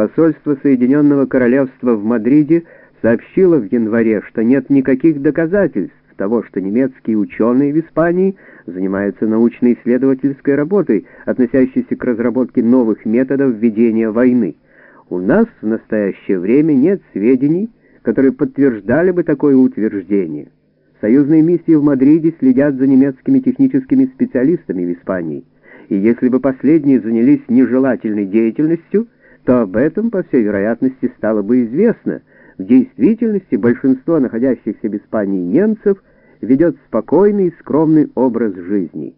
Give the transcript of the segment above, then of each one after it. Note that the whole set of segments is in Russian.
Посольство Соединенного Королевства в Мадриде сообщило в январе, что нет никаких доказательств того, что немецкие ученые в Испании занимаются научно-исследовательской работой, относящейся к разработке новых методов ведения войны. У нас в настоящее время нет сведений, которые подтверждали бы такое утверждение. Союзные миссии в Мадриде следят за немецкими техническими специалистами в Испании, и если бы последние занялись нежелательной деятельностью, то об этом, по всей вероятности, стало бы известно. В действительности большинство находящихся в Испании немцев ведет спокойный и скромный образ жизни.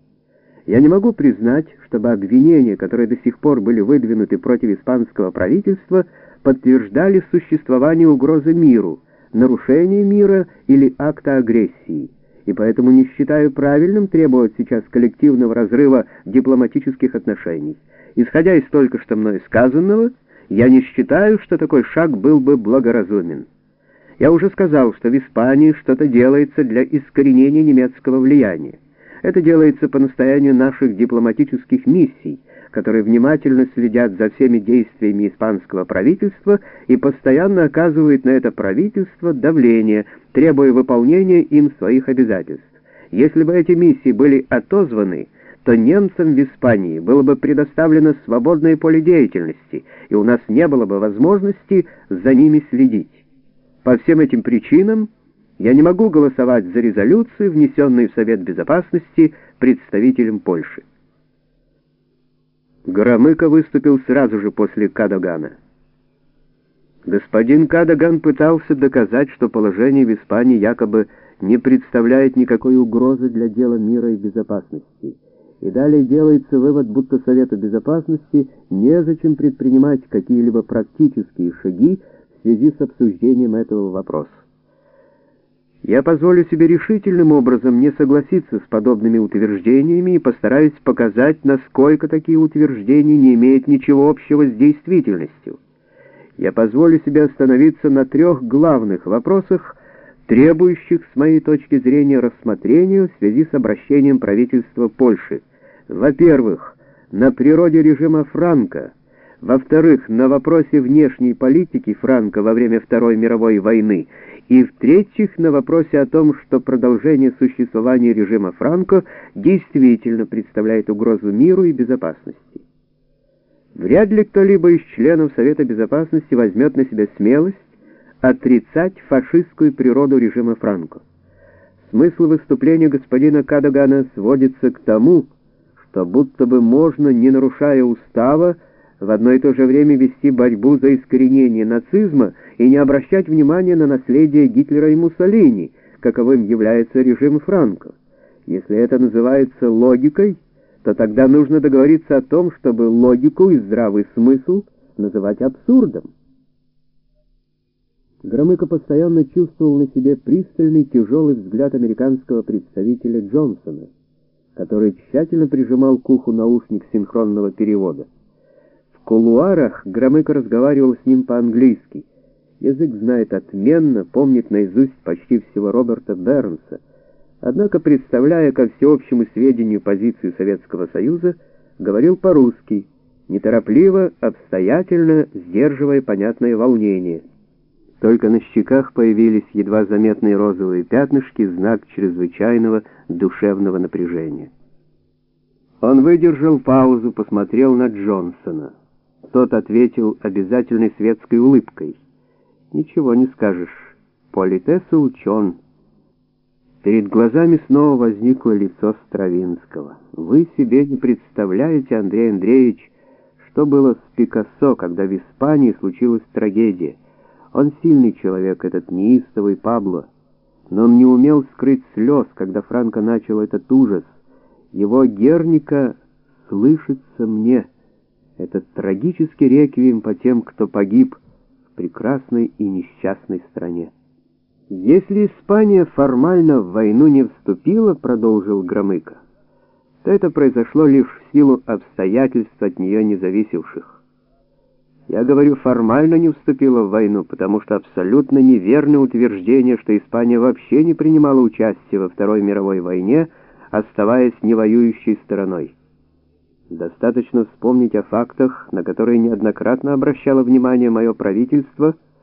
Я не могу признать, чтобы обвинения, которые до сих пор были выдвинуты против испанского правительства, подтверждали существование угрозы миру, нарушение мира или акта агрессии, и поэтому не считаю правильным требовать сейчас коллективного разрыва дипломатических отношений. Исходя из только что мной сказанного, я не считаю, что такой шаг был бы благоразумен. Я уже сказал, что в Испании что-то делается для искоренения немецкого влияния. Это делается по настоянию наших дипломатических миссий, которые внимательно следят за всеми действиями испанского правительства и постоянно оказывают на это правительство давление, требуя выполнения им своих обязательств. Если бы эти миссии были отозваны, то немцам в Испании было бы предоставлено свободное поле деятельности, и у нас не было бы возможности за ними следить. По всем этим причинам я не могу голосовать за резолюцию, внесенную в Совет Безопасности представителем Польши. Громыко выступил сразу же после Кадогана. Господин Кадоган пытался доказать, что положение в Испании якобы не представляет никакой угрозы для дела мира и безопасности. И далее делается вывод, будто Совету Безопасности незачем предпринимать какие-либо практические шаги в связи с обсуждением этого вопроса. Я позволю себе решительным образом не согласиться с подобными утверждениями и постараюсь показать, насколько такие утверждения не имеют ничего общего с действительностью. Я позволю себе остановиться на трех главных вопросах, требующих, с моей точки зрения, рассмотрения в связи с обращением правительства Польши. Во-первых, на природе режима Франка, во-вторых, на вопросе внешней политики Франка во время Второй мировой войны и, в-третьих, на вопросе о том, что продолжение существования режима Франко действительно представляет угрозу миру и безопасности. Вряд ли кто-либо из членов Совета Безопасности возьмет на себя смелость отрицать фашистскую природу режима Франко. Смысл выступления господина Кадагана сводится к тому, что будто бы можно, не нарушая устава, в одно и то же время вести борьбу за искоренение нацизма и не обращать внимания на наследие Гитлера и Муссолини, каковым является режим Франко. Если это называется логикой, то тогда нужно договориться о том, чтобы логику и здравый смысл называть абсурдом. Громыко постоянно чувствовал на себе пристальный тяжелый взгляд американского представителя Джонсона, который тщательно прижимал к уху наушник синхронного перевода. Кулуарах Громыко разговаривал с ним по-английски. Язык знает отменно, помнит наизусть почти всего Роберта Бернса. Однако, представляя ко всеобщему сведению позицию Советского Союза, говорил по-русски, неторопливо, обстоятельно, сдерживая понятное волнение. Только на щеках появились едва заметные розовые пятнышки, знак чрезвычайного душевного напряжения. Он выдержал паузу, посмотрел на Джонсона. Тот ответил обязательной светской улыбкой. «Ничего не скажешь. Политеса учен». Перед глазами снова возникло лицо Стравинского. «Вы себе не представляете, Андрей Андреевич, что было с Пикассо, когда в Испании случилась трагедия. Он сильный человек, этот неистовый Пабло, но он не умел скрыть слез, когда Франко начал этот ужас. Его Герника слышится мне». Этот трагический реквием по тем, кто погиб в прекрасной и несчастной стране. Если Испания формально в войну не вступила, продолжил Громыко, то это произошло лишь в силу обстоятельств от нее не зависевших. Я говорю, формально не вступила в войну, потому что абсолютно неверно утверждение, что Испания вообще не принимала участие во Второй мировой войне, оставаясь не воюющей стороной. Достаточно вспомнить о фактах, на которые неоднократно обращало внимание мое правительство –